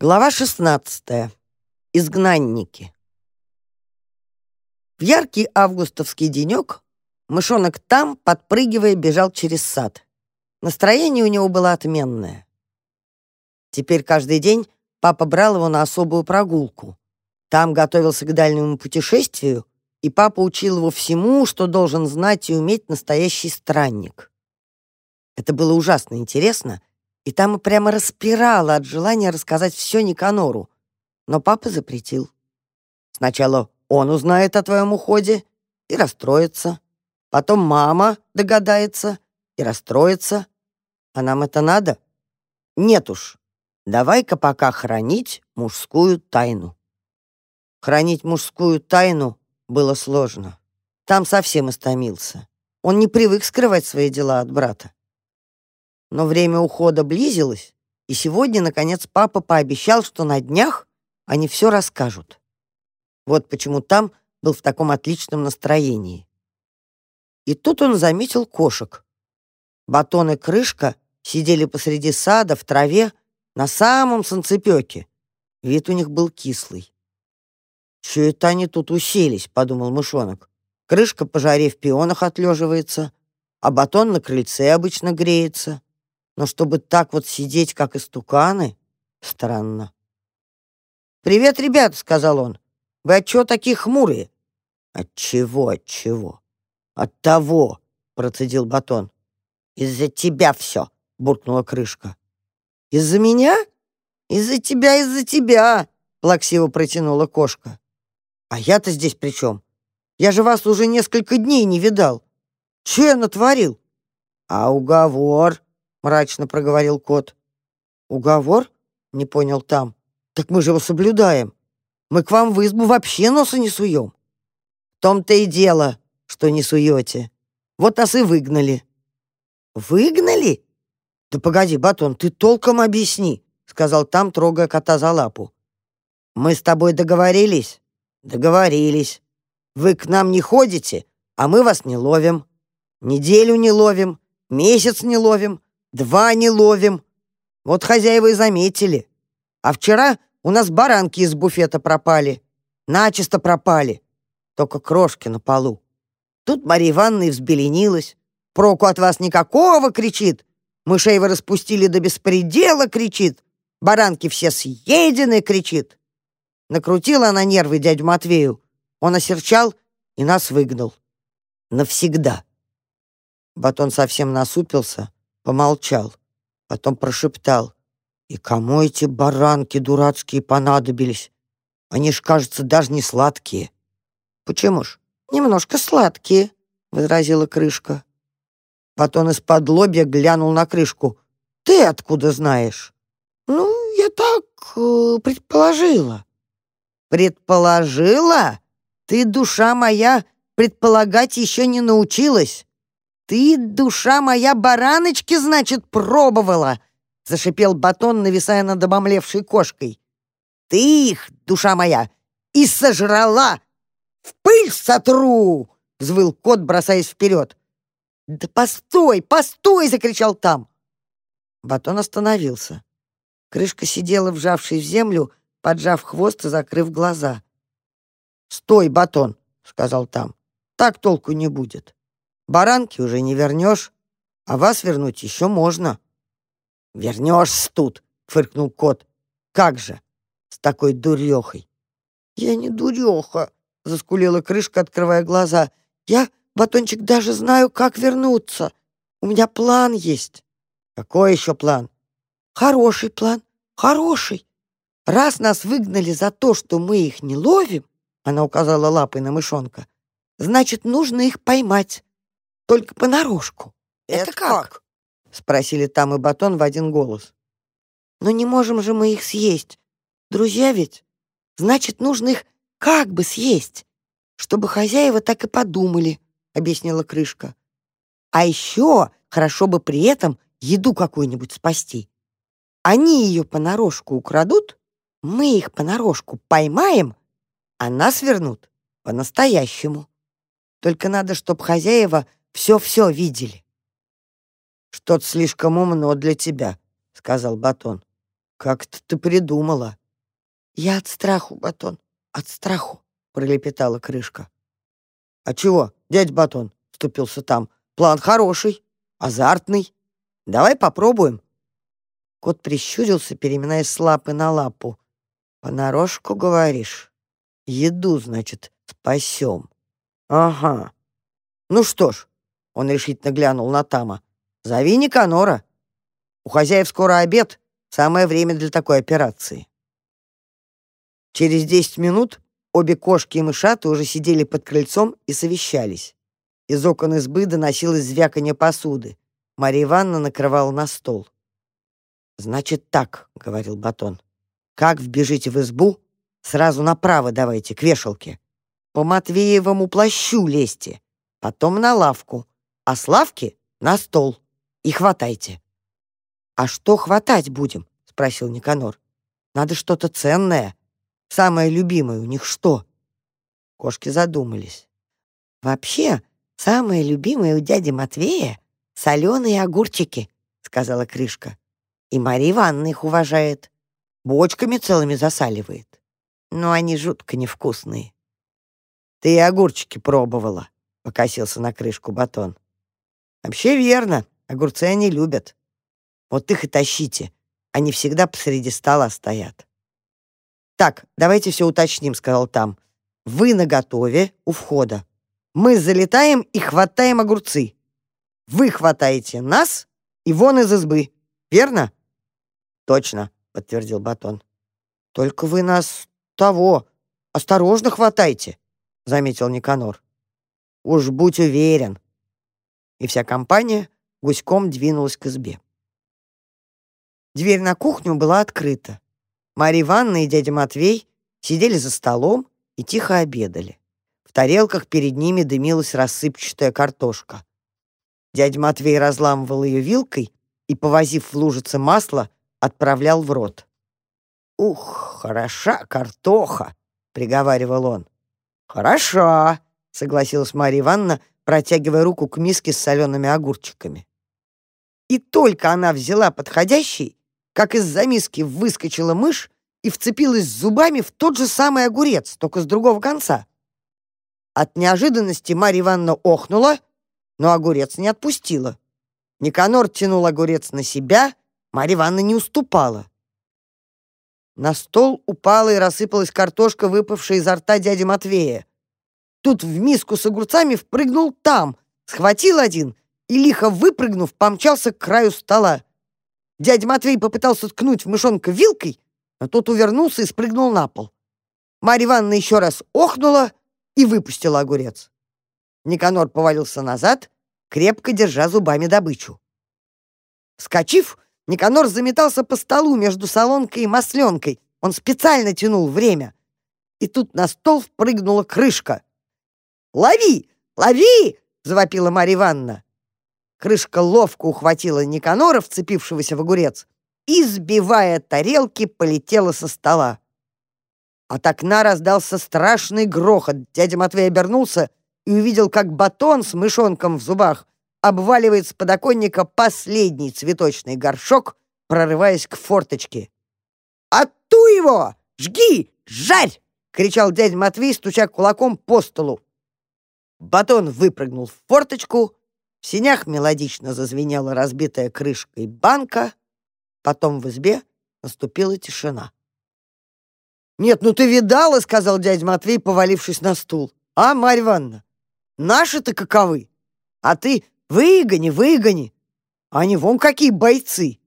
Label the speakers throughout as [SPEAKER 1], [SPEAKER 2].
[SPEAKER 1] Глава 16. Изгнанники. В яркий августовский денек мышонок там, подпрыгивая, бежал через сад. Настроение у него было отменное. Теперь каждый день папа брал его на особую прогулку. Там готовился к дальнему путешествию, и папа учил его всему, что должен знать и уметь настоящий странник. Это было ужасно интересно — и там прямо распирала от желания рассказать все Никанору. Но папа запретил. Сначала он узнает о твоем уходе и расстроится. Потом мама догадается и расстроится. А нам это надо? Нет уж. Давай-ка пока хранить мужскую тайну. Хранить мужскую тайну было сложно. Там совсем истомился. Он не привык скрывать свои дела от брата. Но время ухода близилось, и сегодня, наконец, папа пообещал, что на днях они все расскажут. Вот почему там был в таком отличном настроении. И тут он заметил кошек. Батон и крышка сидели посреди сада в траве на самом санцепёке. Вид у них был кислый. «Чё это они тут уселись?» — подумал мышонок. «Крышка по жаре в пионах отлеживается, а батон на крыльце обычно греется. Но чтобы так вот сидеть, как истуканы, странно. «Привет, ребят», — сказал он. «Вы отчего такие хмурые?» «Отчего, отчего?» «От того», — процедил Батон. «Из-за тебя все», — буркнула крышка. «Из-за меня? Из-за тебя, из-за тебя», — плаксиво протянула кошка. «А я-то здесь при чем? Я же вас уже несколько дней не видал. Че я натворил?» «А уговор?» — мрачно проговорил кот. «Уговор?» — не понял там. «Так мы же его соблюдаем. Мы к вам в избу вообще носа не суем». «В том-то и дело, что не суете. Вот нас и выгнали». «Выгнали?» «Да погоди, Батон, ты толком объясни», — сказал там, трогая кота за лапу. «Мы с тобой договорились?» «Договорились. Вы к нам не ходите, а мы вас не ловим. Неделю не ловим, месяц не ловим, Два не ловим. Вот хозяева и заметили. А вчера у нас баранки из буфета пропали. Начисто пропали. Только крошки на полу. Тут Мария Ивановна взбеленилась. «Проку от вас никакого!» — кричит. «Мышей вы распустили до беспредела!» — кричит. «Баранки все съедены!» — кричит. Накрутила она нервы дядю Матвею. Он осерчал и нас выгнал. Навсегда. Батон совсем насупился, помолчал, потом прошептал. «И кому эти баранки дурацкие понадобились? Они ж, кажется, даже не сладкие». «Почему ж? Немножко сладкие», — возразила крышка. Потом из-под лобья глянул на крышку. «Ты откуда знаешь?» «Ну, я так э, предположила». «Предположила? Ты, душа моя, предполагать еще не научилась. «Ты, душа моя, бараночки, значит, пробовала!» — зашипел батон, нависая над обомлевшей кошкой. «Ты их, душа моя, и сожрала! В пыль сотру!» — взвыл кот, бросаясь вперед. «Да постой, постой!» — закричал там. Батон остановился. Крышка сидела, вжавшись в землю, поджав хвост и закрыв глаза. «Стой, батон!» — сказал там. «Так толку не будет». Баранки уже не вернешь, а вас вернуть еще можно». «Вернешься тут», — фыркнул кот. «Как же? С такой дурехой». «Я не дуреха», — заскулила крышка, открывая глаза. «Я, батончик, даже знаю, как вернуться. У меня план есть». «Какой еще план?» «Хороший план, хороший. Раз нас выгнали за то, что мы их не ловим, она указала лапой на мышонка, значит, нужно их поймать только понарошку.
[SPEAKER 2] Это, как?
[SPEAKER 1] Спросили там и Батон в один голос. Но не можем же мы их съесть. Друзья ведь. Значит, нужно их как бы съесть, чтобы хозяева так и подумали, объяснила крышка. А еще хорошо бы при этом еду какую-нибудь спасти. Они ее понарошку украдут, мы их понарошку поймаем, а нас вернут по-настоящему. Только надо, чтобы хозяева все-все видели. «Что-то слишком умно для тебя», — сказал Батон. Как-то ты придумала. Я от страху, Батон, от страху, пролепетала крышка. А чего, дядь Батон, вступился там. План хороший, азартный. Давай попробуем. Кот прищурился, переминаясь с лапы на лапу. «Понарошку, говоришь? Еду, значит, спасем. Ага. Ну что ж, он решительно глянул на Тама. Зови Никанора. У хозяев скоро обед. Самое время для такой операции. Через десять минут обе кошки и мышаты уже сидели под крыльцом и совещались. Из окон избы доносилось звяканье посуды. Марья Ивановна накрывала на стол. «Значит так», — говорил Батон. «Как вбежите в избу, сразу направо давайте, к вешалке. По Матвеевому плащу лезьте, потом на лавку, а с лавки на стол. И хватайте». «А что хватать будем?» — спросил Никанор. «Надо что-то ценное. Самое любимое у них что?» Кошки задумались. «Вообще, самое любимое у дяди Матвея — соленые огурчики», — сказала Крышка. «И Мария Ивановна их уважает. Бочками целыми засаливает. Но они жутко невкусные». «Ты и огурчики пробовала», — покосился на крышку батон. «Вообще верно, огурцы они любят. Вот их и тащите. Они всегда посреди стола стоят. «Так, давайте все уточним», — сказал там. «Вы наготове у входа. Мы залетаем и хватаем огурцы. Вы хватаете нас и вон из избы. Верно?» «Точно», — подтвердил Батон. «Только вы нас того, осторожно хватайте», — заметил Никанор. «Уж будь уверен». И вся компания гуськом двинулась к избе. Дверь на кухню была открыта. Марья Ивановна и дядя Матвей сидели за столом и тихо обедали. В тарелках перед ними дымилась рассыпчатая картошка. Дядя Матвей разламывал ее вилкой и, повозив в лужице масла, отправлял в рот. «Ух, хороша картоха!» — приговаривал он. «Хороша!» — согласилась Марья Ивановна, протягивая руку к миске с солеными огурчиками. И только она взяла подходящий, как из-за миски выскочила мышь и вцепилась зубами в тот же самый огурец, только с другого конца. От неожиданности Марья Ивановна охнула, но огурец не отпустила. Никанор тянул огурец на себя, Марья Ивановна не уступала. На стол упала и рассыпалась картошка, выпавшая изо рта дяди Матвея. Тут в миску с огурцами впрыгнул там, схватил один и, лихо выпрыгнув, помчался к краю стола. Дядя Матвей попытался ткнуть в мышонка вилкой, но тот увернулся и спрыгнул на пол. Марья Ивановна еще раз охнула и выпустила огурец. Никанор повалился назад, крепко держа зубами добычу. Вскочив, Никанор заметался по столу между солонкой и масленкой. Он специально тянул время. И тут на стол впрыгнула крышка. «Лови! Лови!» — завопила Марья Ивановна. Крышка ловко ухватила Никанора, вцепившегося в огурец, и, сбивая тарелки, полетела со стола. От окна раздался страшный грохот. Дядя Матвей обернулся и увидел, как батон с мышонком в зубах обваливает с подоконника последний цветочный горшок, прорываясь к форточке. «Отту его! Жги! Жарь!» — кричал дядя Матвей, стуча кулаком по столу. Батон выпрыгнул в форточку, в синях мелодично зазвенела разбитая крышкой банка, потом в избе наступила тишина. «Нет, ну ты видала», — сказал дядя Матвей, повалившись на стул. «А, Марья Ивановна, наши-то каковы? А ты выгони, выгони. Они вон какие бойцы!»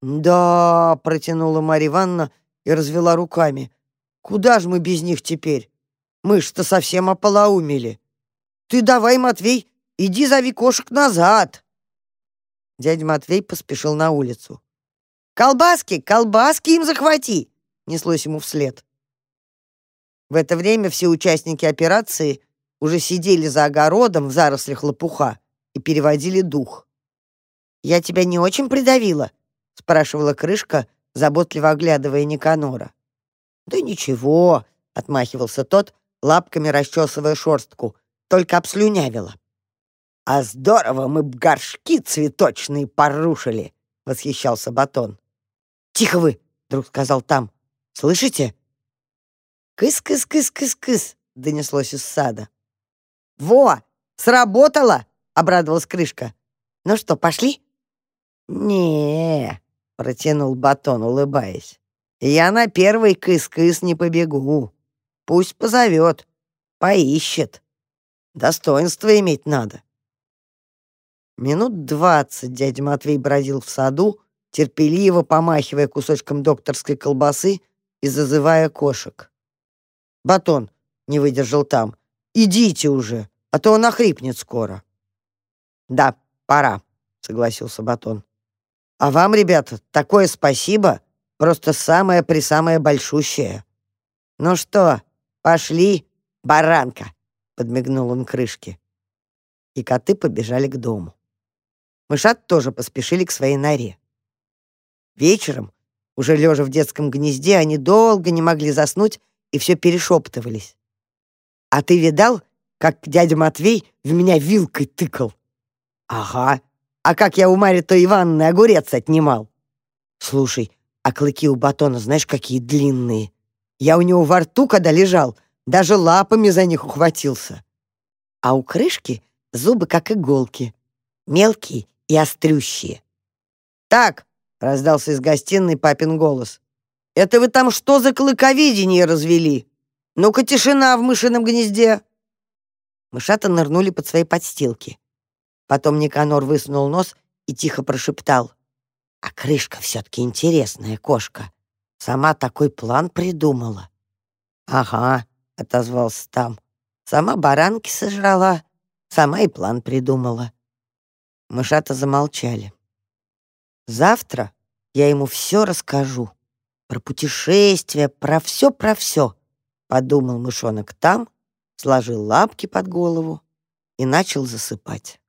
[SPEAKER 1] «Да», — протянула Марья Ивановна и развела руками. «Куда же мы без них теперь? Мы ж-то совсем ополоумели. Ты давай, Матвей, Иди зови кошек назад!» Дядя Матвей поспешил на улицу. «Колбаски, колбаски им захвати!» — неслось ему вслед. В это время все участники операции уже сидели за огородом в зарослях лопуха и переводили дух. «Я тебя не очень придавила?» — спрашивала крышка, заботливо оглядывая Никанора. «Да ничего», — отмахивался тот, лапками расчесывая шорстку, только обслюнявила. «А здорово мы б горшки цветочные порушили!» — восхищался Батон. «Тихо вы!» — вдруг сказал там. «Слышите?» «Кыс-кыс-кыс-кыс-кыс», — донеслось из сада. «Во! Сработало!» — обрадовалась крышка. «Ну что, пошли?» не протянул Батон, улыбаясь. «Я на первый кыс-кыс не побегу. Пусть позовет, поищет. Достоинство иметь надо». Минут двадцать дядя Матвей бродил в саду, терпеливо помахивая кусочком докторской колбасы и зазывая кошек. «Батон!» — не выдержал там. «Идите уже, а то он охрипнет скоро». «Да, пора», — согласился Батон. «А вам, ребята, такое спасибо, просто самое-присамое большущее». «Ну что, пошли, баранка», — подмигнул он крышке. И коты побежали к дому. Мышат тоже поспешили к своей норе. Вечером, уже лежа в детском гнезде, они долго не могли заснуть и все перешептывались. «А ты видал, как дядя Матвей в меня вилкой тыкал?» «Ага. А как я у Марьи-то Ивановны огурец отнимал?» «Слушай, а клыки у батона знаешь, какие длинные? Я у него во рту, когда лежал, даже лапами за них ухватился. А у крышки зубы как иголки, мелкие и острющие. «Так!» — раздался из гостиной папин голос. «Это вы там что за клыковидение развели? Ну-ка, тишина в мышином гнезде!» Мышата нырнули под свои подстилки. Потом Никанор высунул нос и тихо прошептал. «А крышка все-таки интересная кошка. Сама такой план придумала». «Ага», — отозвался там. «Сама баранки сожрала, сама и план придумала». Мышата замолчали. «Завтра я ему все расскажу. Про путешествия, про все, про все», — подумал мышонок там, сложил лапки под голову и начал засыпать.